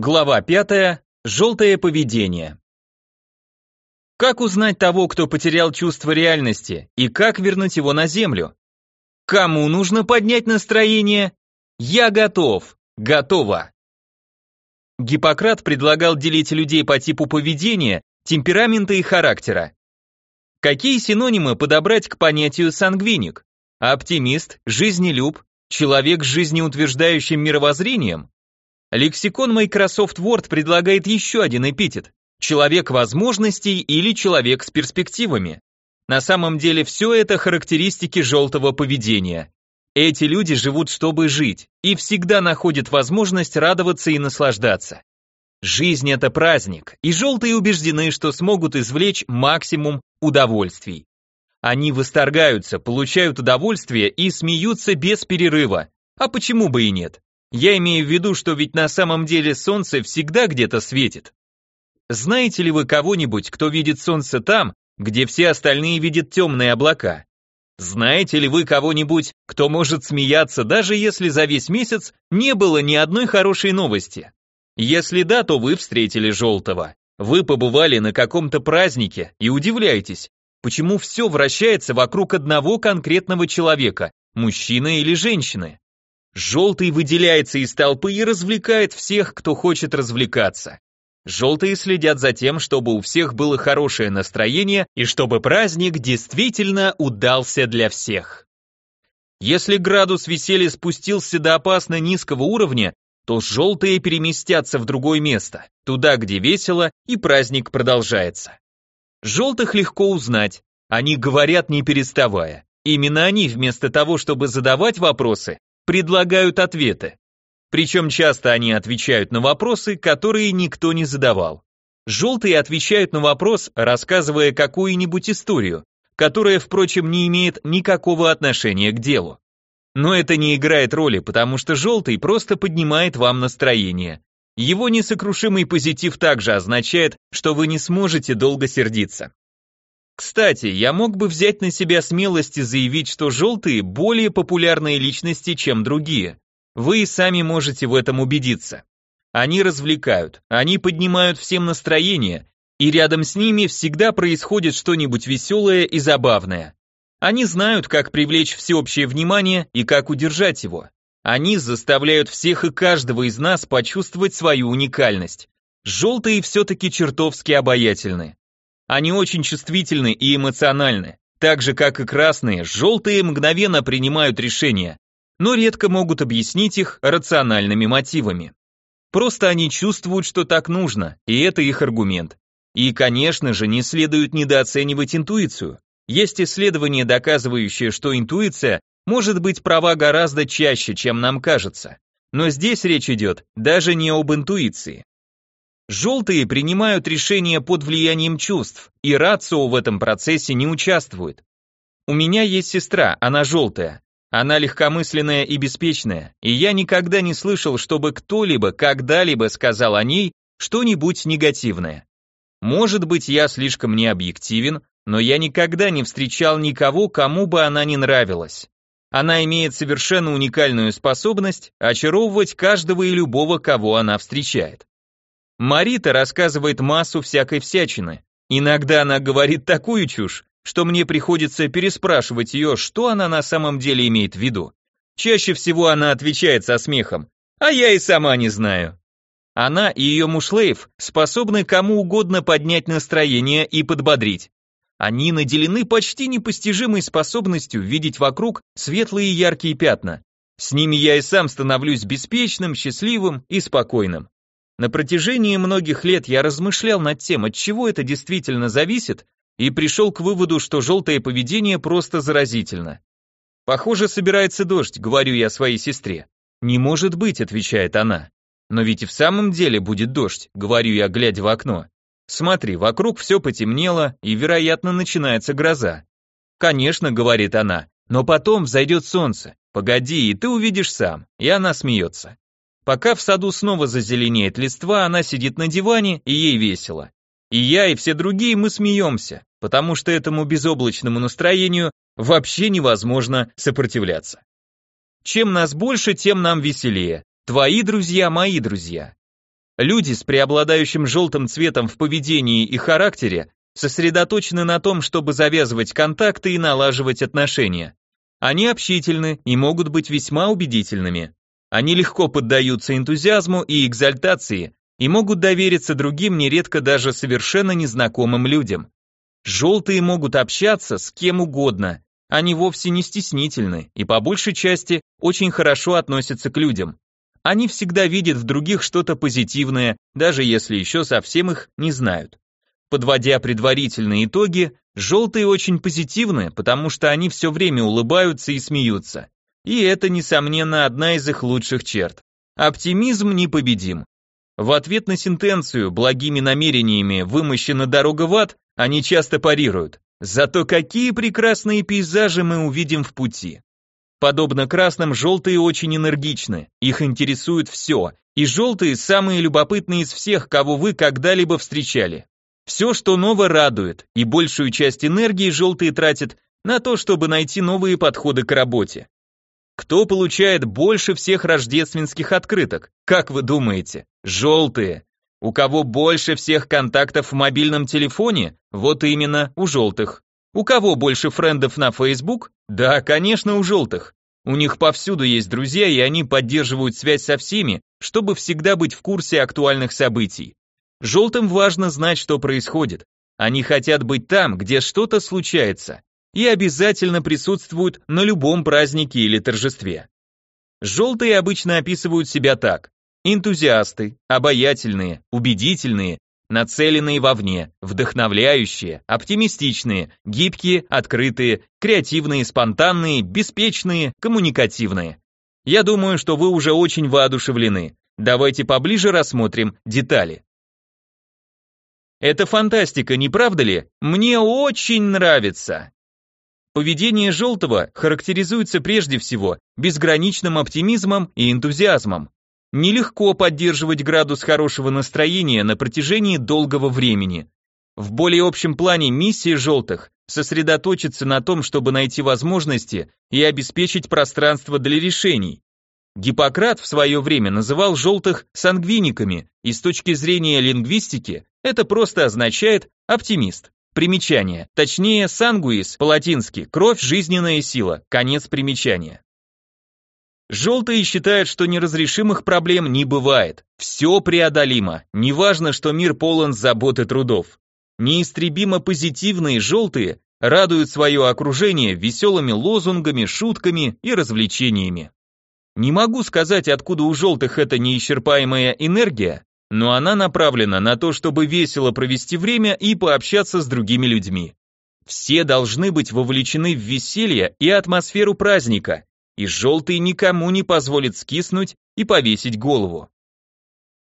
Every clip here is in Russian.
Глава 5. Желтое поведение. Как узнать того, кто потерял чувство реальности, и как вернуть его на землю? Кому нужно поднять настроение? Я готов. Готово. Гиппократ предлагал делить людей по типу поведения, темперамента и характера. Какие синонимы подобрать к понятию сангвиник? Оптимист, жизнелюб, человек с жизнеутверждающим мировоззрением? Лексикон Microsoft Word предлагает еще один эпитет – человек возможностей или человек с перспективами. На самом деле все это характеристики желтого поведения. Эти люди живут, чтобы жить, и всегда находят возможность радоваться и наслаждаться. Жизнь – это праздник, и желтые убеждены, что смогут извлечь максимум удовольствий. Они восторгаются, получают удовольствие и смеются без перерыва. А почему бы и нет? Я имею в виду, что ведь на самом деле солнце всегда где-то светит. Знаете ли вы кого-нибудь, кто видит солнце там, где все остальные видят темные облака? Знаете ли вы кого-нибудь, кто может смеяться, даже если за весь месяц не было ни одной хорошей новости? Если да, то вы встретили желтого. Вы побывали на каком-то празднике и удивляетесь, почему все вращается вокруг одного конкретного человека, мужчины или женщины. Желтый выделяется из толпы и развлекает всех, кто хочет развлекаться. Желтые следят за тем, чтобы у всех было хорошее настроение и чтобы праздник действительно удался для всех. Если градус веселья спустился до опасно низкого уровня, то желтые переместятся в другое место, туда, где весело и праздник продолжается. Желтых легко узнать, они говорят не переставая. Именно они, вместо того, чтобы задавать вопросы, предлагают ответы. Причем часто они отвечают на вопросы, которые никто не задавал. Желтые отвечают на вопрос, рассказывая какую-нибудь историю, которая, впрочем, не имеет никакого отношения к делу. Но это не играет роли, потому что желтый просто поднимает вам настроение. Его несокрушимый позитив также означает, что вы не сможете долго сердиться. Кстати, я мог бы взять на себя смелость и заявить, что желтые более популярные личности, чем другие. Вы и сами можете в этом убедиться. Они развлекают, они поднимают всем настроение, и рядом с ними всегда происходит что-нибудь веселое и забавное. Они знают, как привлечь всеобщее внимание и как удержать его. Они заставляют всех и каждого из нас почувствовать свою уникальность. Желтые все-таки чертовски обаятельны. Они очень чувствительны и эмоциональны. Так же, как и красные, желтые мгновенно принимают решения, но редко могут объяснить их рациональными мотивами. Просто они чувствуют, что так нужно, и это их аргумент. И, конечно же, не следует недооценивать интуицию. Есть исследования, доказывающие, что интуиция может быть права гораздо чаще, чем нам кажется. Но здесь речь идет даже не об интуиции. Желтые принимают решения под влиянием чувств, и рацио в этом процессе не участвует. У меня есть сестра, она желтая. Она легкомысленная и беспечная, и я никогда не слышал, чтобы кто-либо когда-либо сказал о ней что-нибудь негативное. Может быть, я слишком необъективен, но я никогда не встречал никого, кому бы она не нравилась. Она имеет совершенно уникальную способность очаровывать каждого и любого, кого она встречает. Марита рассказывает массу всякой всячины. Иногда она говорит такую чушь, что мне приходится переспрашивать ее, что она на самом деле имеет в виду. Чаще всего она отвечает со смехом, а я и сама не знаю. Она и ее муж Лейв способны кому угодно поднять настроение и подбодрить. Они наделены почти непостижимой способностью видеть вокруг светлые яркие пятна. С ними я и сам становлюсь беспечным, счастливым и спокойным. На протяжении многих лет я размышлял над тем, от чего это действительно зависит, и пришел к выводу, что желтое поведение просто заразительно. «Похоже, собирается дождь», — говорю я своей сестре. «Не может быть», — отвечает она. «Но ведь и в самом деле будет дождь», — говорю я, глядя в окно. «Смотри, вокруг все потемнело, и, вероятно, начинается гроза». «Конечно», — говорит она, — «но потом взойдет солнце. Погоди, и ты увидишь сам». И она смеется. Пока в саду снова зазеленеет листва, она сидит на диване, и ей весело. И я, и все другие мы смеемся, потому что этому безоблачному настроению вообще невозможно сопротивляться. Чем нас больше, тем нам веселее. Твои друзья, мои друзья. Люди с преобладающим желтым цветом в поведении и характере сосредоточены на том, чтобы завязывать контакты и налаживать отношения. Они общительны и могут быть весьма убедительными. Они легко поддаются энтузиазму и экзальтации и могут довериться другим, нередко даже совершенно незнакомым людям. Желтые могут общаться с кем угодно, они вовсе не стеснительны и по большей части очень хорошо относятся к людям. Они всегда видят в других что-то позитивное, даже если еще совсем их не знают. Подводя предварительные итоги, желтые очень позитивны, потому что они все время улыбаются и смеются. И это, несомненно, одна из их лучших черт. Оптимизм непобедим. В ответ на сентенцию «благими намерениями вымощена дорога в ад» они часто парируют. Зато какие прекрасные пейзажи мы увидим в пути. Подобно красным, желтые очень энергичны, их интересует все, и желтые самые любопытные из всех, кого вы когда-либо встречали. Все, что ново, радует, и большую часть энергии желтые тратят на то, чтобы найти новые подходы к работе. Кто получает больше всех рождественских открыток? Как вы думаете? Желтые. У кого больше всех контактов в мобильном телефоне? Вот именно, у желтых. У кого больше френдов на Facebook? Да, конечно, у желтых. У них повсюду есть друзья, и они поддерживают связь со всеми, чтобы всегда быть в курсе актуальных событий. Желтым важно знать, что происходит. Они хотят быть там, где что-то случается, и обязательно присутствуют на любом празднике или торжестве. Желтые обычно описывают себя так. Энтузиасты, обаятельные, убедительные, нацеленные вовне, вдохновляющие, оптимистичные, гибкие, открытые, креативные, спонтанные, беспечные, коммуникативные. Я думаю, что вы уже очень воодушевлены. Давайте поближе рассмотрим детали. Это фантастика, не правда ли? Мне очень нравится. Поведение желтого характеризуется прежде всего безграничным оптимизмом и энтузиазмом. Нелегко поддерживать градус хорошего настроения на протяжении долгого времени. В более общем плане миссия желтых сосредоточиться на том, чтобы найти возможности и обеспечить пространство для решений. Гиппократ в свое время называл желтых сангвиниками, и с точки зрения лингвистики это просто означает оптимист. Примечание, точнее сангуис по-латински, кровь, жизненная сила, конец примечания. Желтые считают, что неразрешимых проблем не бывает. Все преодолимо. Неважно, что мир полон забот и трудов. Неистребимо позитивные желтые радуют свое окружение веселыми лозунгами, шутками и развлечениями. Не могу сказать, откуда у желтых эта неисчерпаемая энергия, но она направлена на то, чтобы весело провести время и пообщаться с другими людьми. Все должны быть вовлечены в веселье и атмосферу праздника, и желтый никому не позволит скиснуть и повесить голову.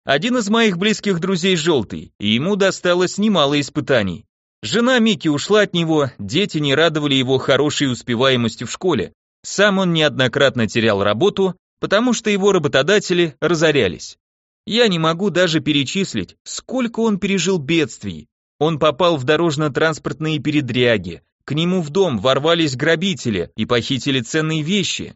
Один из моих близких друзей желтый, и ему досталось немало испытаний. Жена Мики ушла от него, дети не радовали его хорошей успеваемостью в школе, сам он неоднократно терял работу, потому что его работодатели разорялись. Я не могу даже перечислить, сколько он пережил бедствий. Он попал в дорожно-транспортные передряги, к нему в дом ворвались грабители и похитили ценные вещи.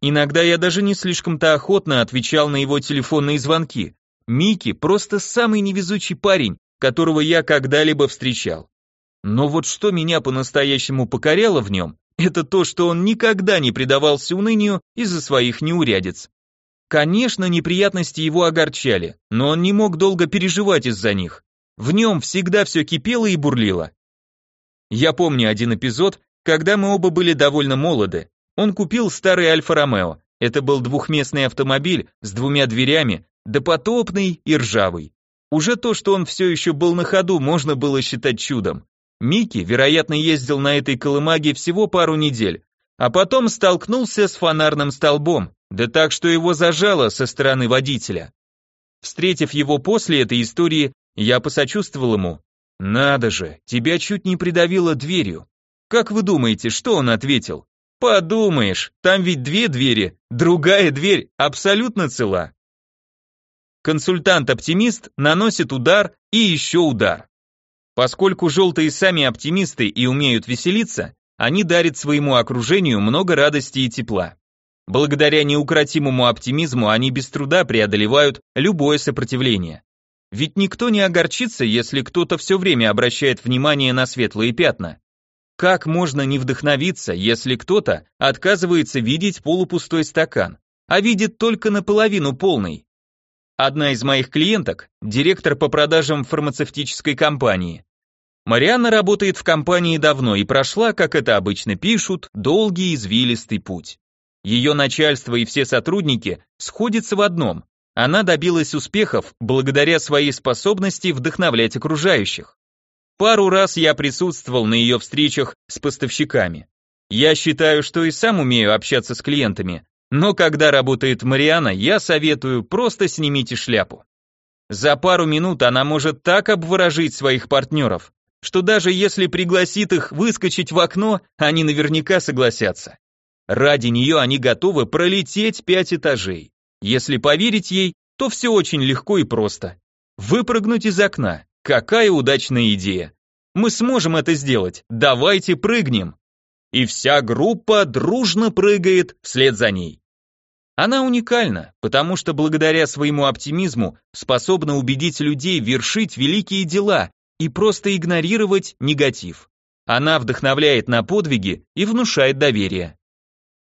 Иногда я даже не слишком-то охотно отвечал на его телефонные звонки. Микки просто самый невезучий парень, которого я когда-либо встречал. Но вот что меня по-настоящему покоряло в нем, это то, что он никогда не предавался унынию из-за своих неурядиц. Конечно, неприятности его огорчали, но он не мог долго переживать из-за них. В нем всегда все кипело и бурлило. Я помню один эпизод, когда мы оба были довольно молоды. Он купил старый Альфа-Ромео. Это был двухместный автомобиль с двумя дверями, допотопный и ржавый. Уже то, что он все еще был на ходу, можно было считать чудом. Микки, вероятно, ездил на этой колымаге всего пару недель, а потом столкнулся с фонарным столбом, да так, что его зажало со стороны водителя. Встретив его после этой истории, я посочувствовал ему, надо же, тебя чуть не придавило дверью. Как вы думаете, что он ответил? Подумаешь, там ведь две двери, другая дверь абсолютно цела. Консультант-оптимист наносит удар и еще удар. Поскольку желтые сами оптимисты и умеют веселиться, они дарят своему окружению много радости и тепла. Благодаря неукротимому оптимизму они без труда преодолевают любое сопротивление. Ведь никто не огорчится, если кто-то все время обращает внимание на светлые пятна. Как можно не вдохновиться, если кто-то отказывается видеть полупустой стакан, а видит только наполовину полный? Одна из моих клиенток – директор по продажам фармацевтической компании. Марианна работает в компании давно и прошла, как это обычно пишут, долгий извилистый путь. Ее начальство и все сотрудники сходятся в одном она добилась успехов благодаря своей способности вдохновлять окружающих. Пару раз я присутствовал на ее встречах с поставщиками. Я считаю, что и сам умею общаться с клиентами, но когда работает Мариана, я советую просто снимите шляпу. За пару минут она может так обворожить своих партнеров, что даже если пригласит их выскочить в окно, они наверняка согласятся. Ради нее они готовы пролететь пять этажей. Если поверить ей, то все очень легко и просто. Выпрыгнуть из окна. Какая удачная идея. Мы сможем это сделать. Давайте прыгнем. И вся группа дружно прыгает вслед за ней. Она уникальна, потому что благодаря своему оптимизму способна убедить людей вершить великие дела и просто игнорировать негатив. Она вдохновляет на подвиги и внушает доверие.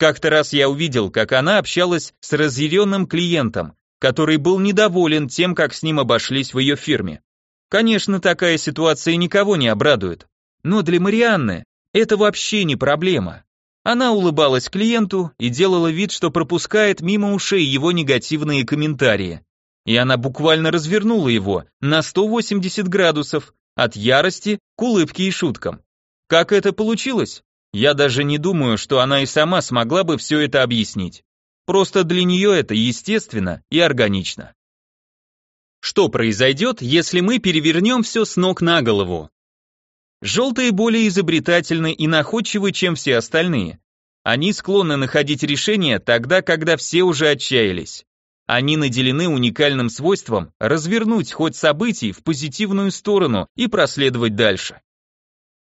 Как-то раз я увидел, как она общалась с разъяренным клиентом, который был недоволен тем, как с ним обошлись в ее фирме. Конечно, такая ситуация никого не обрадует, но для Марианны это вообще не проблема. Она улыбалась клиенту и делала вид, что пропускает мимо ушей его негативные комментарии. И она буквально развернула его на 180 градусов, от ярости к улыбке и шуткам. Как это получилось? Я даже не думаю, что она и сама смогла бы все это объяснить. Просто для нее это естественно и органично. Что произойдет, если мы перевернем все с ног на голову? Желтые более изобретательны и находчивы, чем все остальные. Они склонны находить решения тогда, когда все уже отчаялись. Они наделены уникальным свойством развернуть ход событий в позитивную сторону и проследовать дальше.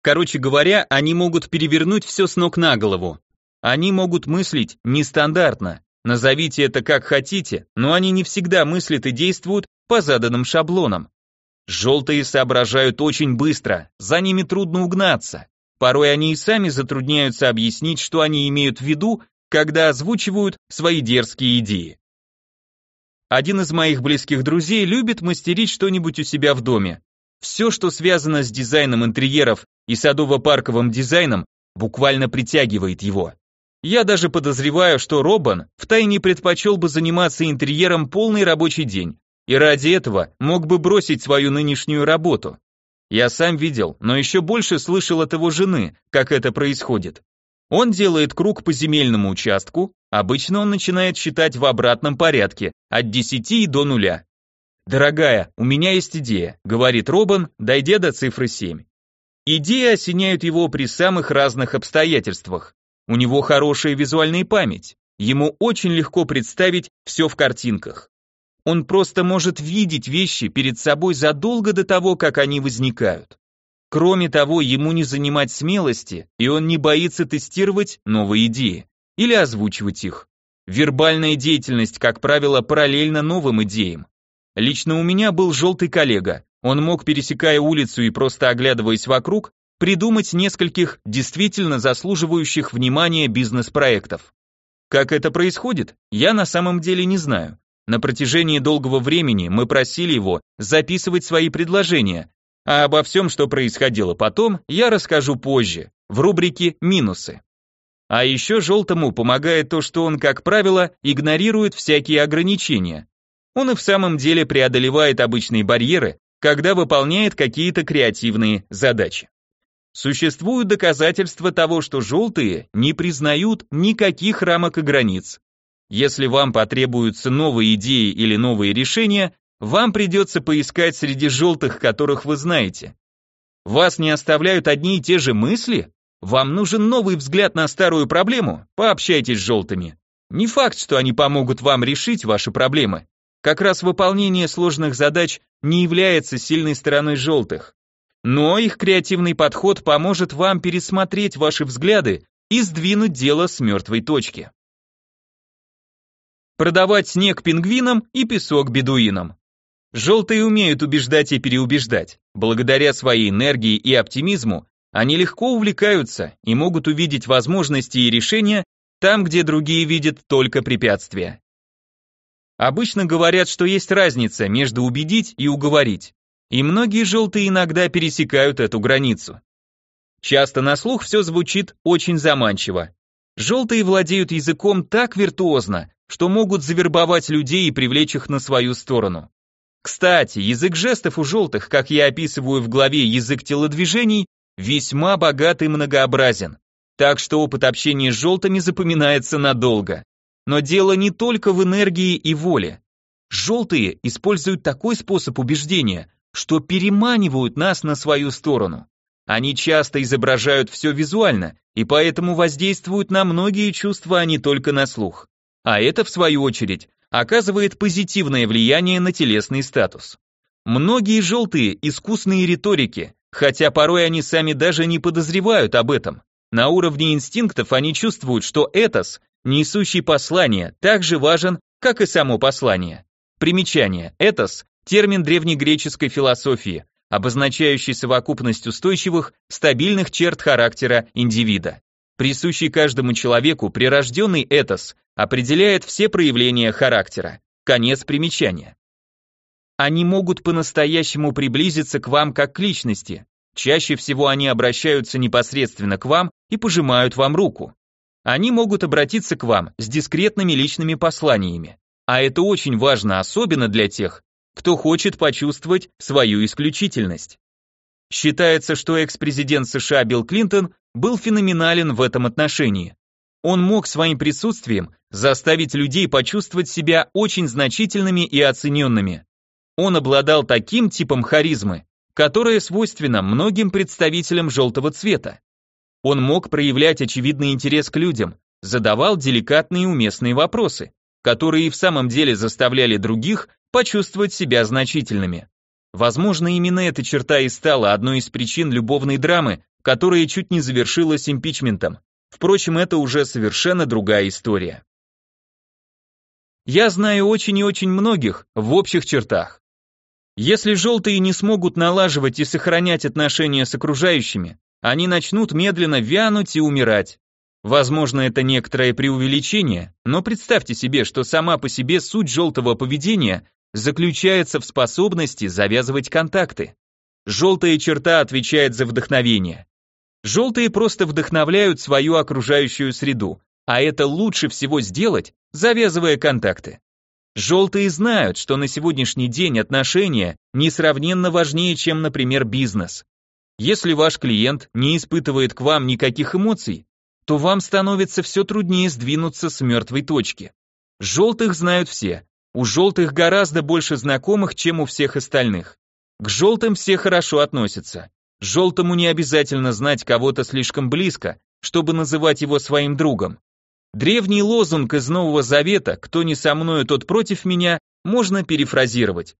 Короче говоря, они могут перевернуть все с ног на голову. Они могут мыслить нестандартно. Назовите это как хотите, но они не всегда мыслят и действуют по заданным шаблонам. Желтые соображают очень быстро, за ними трудно угнаться. Порой они и сами затрудняются объяснить, что они имеют в виду, когда озвучивают свои дерзкие идеи. Один из моих близких друзей любит мастерить что-нибудь у себя в доме. Все, что связано с дизайном интерьеров и садово-парковым дизайном, буквально притягивает его. Я даже подозреваю, что Робан втайне предпочел бы заниматься интерьером полный рабочий день, и ради этого мог бы бросить свою нынешнюю работу. Я сам видел, но еще больше слышал от его жены, как это происходит. Он делает круг по земельному участку, обычно он начинает считать в обратном порядке, от 10 до нуля. «Дорогая, у меня есть идея», — говорит Робан, дойдя до цифры 7. Идеи осеняют его при самых разных обстоятельствах. У него хорошая визуальная память. Ему очень легко представить все в картинках. Он просто может видеть вещи перед собой задолго до того, как они возникают. Кроме того, ему не занимать смелости, и он не боится тестировать новые идеи или озвучивать их. Вербальная деятельность, как правило, параллельно новым идеям. Лично у меня был желтый коллега. Он мог, пересекая улицу и просто оглядываясь вокруг, придумать нескольких действительно заслуживающих внимания бизнес-проектов. Как это происходит, я на самом деле не знаю. На протяжении долгого времени мы просили его записывать свои предложения, а обо всем, что происходило потом, я расскажу позже, в рубрике «Минусы». А еще желтому помогает то, что он, как правило, игнорирует всякие ограничения, он и в самом деле преодолевает обычные барьеры, когда выполняет какие-то креативные задачи. Существуют доказательства того, что желтые не признают никаких рамок и границ. Если вам потребуются новые идеи или новые решения, вам придется поискать среди желтых, которых вы знаете. Вас не оставляют одни и те же мысли? Вам нужен новый взгляд на старую проблему? Пообщайтесь с желтыми. Не факт, что они помогут вам решить ваши проблемы, как раз выполнение сложных задач не является сильной стороной желтых. Но их креативный подход поможет вам пересмотреть ваши взгляды и сдвинуть дело с мертвой точки. Продавать снег пингвинам и песок бедуинам. Желтые умеют убеждать и переубеждать. Благодаря своей энергии и оптимизму они легко увлекаются и могут увидеть возможности и решения там, где другие видят только препятствия. Обычно говорят, что есть разница между убедить и уговорить, и многие желтые иногда пересекают эту границу. Часто на слух все звучит очень заманчиво. Желтые владеют языком так виртуозно, что могут завербовать людей и привлечь их на свою сторону. Кстати, язык жестов у желтых, как я описываю в главе «Язык телодвижений», весьма богат и многообразен. Так что опыт общения с желтыми запоминается надолго. Но дело не только в энергии и воле. Желтые используют такой способ убеждения, что переманивают нас на свою сторону. Они часто изображают все визуально, и поэтому воздействуют на многие чувства, а не только на слух. А это, в свою очередь, оказывает позитивное влияние на телесный статус. Многие желтые – искусные риторики, хотя порой они сами даже не подозревают об этом. На уровне инстинктов они чувствуют, что этос, несущий послание, так же важен, как и само послание. Примечание. Этос – термин древнегреческой философии, обозначающий совокупность устойчивых, стабильных черт характера индивида. Присущий каждому человеку прирожденный этос определяет все проявления характера. Конец примечания. Они могут по-настоящему приблизиться к вам как к личности. Чаще всего они обращаются непосредственно к вам и пожимают вам руку. Они могут обратиться к вам с дискретными личными посланиями. А это очень важно, особенно для тех, кто хочет почувствовать свою исключительность. Считается, что экс-президент США Билл Клинтон был феноменален в этом отношении. Он мог своим присутствием заставить людей почувствовать себя очень значительными и оцененными. Он обладал таким типом харизмы, которая свойственна многим представителям желтого цвета. Он мог проявлять очевидный интерес к людям, задавал деликатные и уместные вопросы, которые и в самом деле заставляли других почувствовать себя значительными. Возможно, именно эта черта и стала одной из причин любовной драмы, которая чуть не завершилась импичментом. Впрочем, это уже совершенно другая история. Я знаю очень и очень многих в общих чертах. Если желтые не смогут налаживать и сохранять отношения с окружающими, они начнут медленно вянуть и умирать. Возможно, это некоторое преувеличение, но представьте себе, что сама по себе суть желтого поведения заключается в способности завязывать контакты. Желтая черта отвечает за вдохновение. Желтые просто вдохновляют свою окружающую среду, а это лучше всего сделать, завязывая контакты. Желтые знают, что на сегодняшний день отношения несравненно важнее, чем, например, бизнес. Если ваш клиент не испытывает к вам никаких эмоций, то вам становится все труднее сдвинуться с мертвой точки. Желтых знают все, у желтых гораздо больше знакомых, чем у всех остальных. К желтым все хорошо относятся. Желтому не обязательно знать кого-то слишком близко, чтобы называть его своим другом. Древний лозунг из Нового Завета «Кто не со мною, тот против меня» можно перефразировать.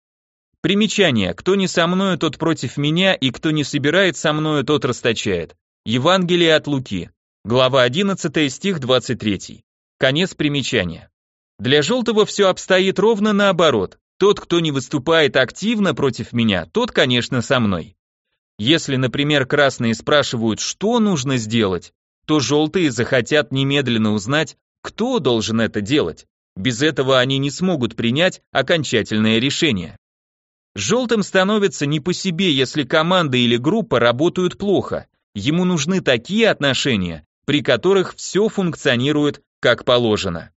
Примечание «Кто не со мною, тот против меня, и кто не собирает со мною, тот расточает». Евангелие от Луки. Глава 11, стих 23. Конец примечания. Для желтого все обстоит ровно наоборот. Тот, кто не выступает активно против меня, тот, конечно, со мной. Если, например, красные спрашивают, что нужно сделать, то желтые захотят немедленно узнать, кто должен это делать. Без этого они не смогут принять окончательное решение. Желтым становится не по себе, если команда или группа работают плохо. Ему нужны такие отношения, при которых все функционирует как положено.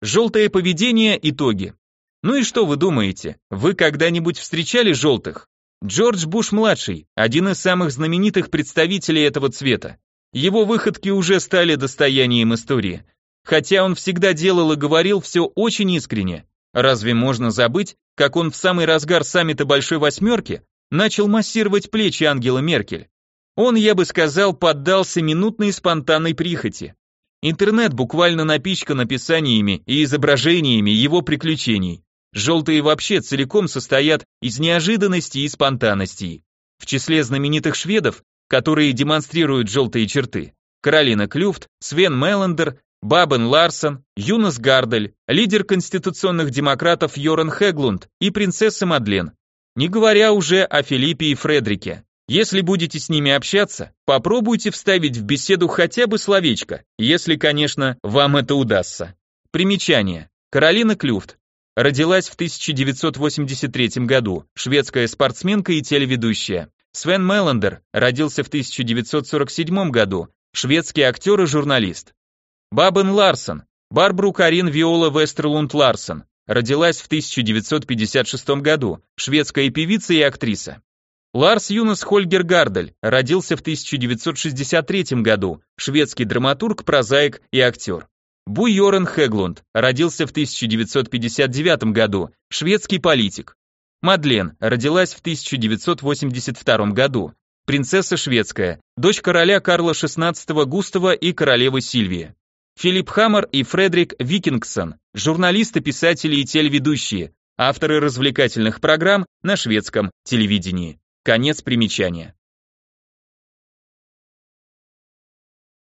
Желтое поведение – итоги. Ну и что вы думаете? Вы когда-нибудь встречали желтых? Джордж Буш-младший, один из самых знаменитых представителей этого цвета. Его выходки уже стали достоянием истории. Хотя он всегда делал и говорил все очень искренне. Разве можно забыть, как он в самый разгар саммита Большой Восьмерки начал массировать плечи Ангела Меркель? Он, я бы сказал, поддался минутной спонтанной прихоти. Интернет буквально напичкан описаниями и изображениями его приключений. Желтые вообще целиком состоят из неожиданности и спонтанности. В числе знаменитых шведов, которые демонстрируют желтые черты, Каролина Клюфт, Свен Меллендер, Бабен Ларсон, Юнос Гардель, лидер конституционных демократов Йоран Хеглунд и принцесса Мадлен. Не говоря уже о Филиппе и Фредрике. Если будете с ними общаться, попробуйте вставить в беседу хотя бы словечко, если, конечно, вам это удастся. Примечание. Каролина Клюфт. Родилась в 1983 году, шведская спортсменка и телеведущая. Свен Меллендер родился в 1947 году, шведский актер и журналист. Бабен Ларсон, Барбру Карин Виола Вестерлунд Ларсон, родилась в 1956 году, шведская певица и актриса. Ларс Юнас Хольгер Гардель. Родился в 1963 году, шведский драматург, прозаик и актер. Бу Йорен Хеглунд. Родился в 1959 году, шведский политик. Мадлен. Родилась в 1982 году, принцесса шведская, дочь короля Карла XVI Густава и королевы Сильвии. Филипп Хаммер и Фредерик Викингсон, журналисты, писатели и телеведущие, авторы развлекательных программ на шведском телевидении. Конец примечания.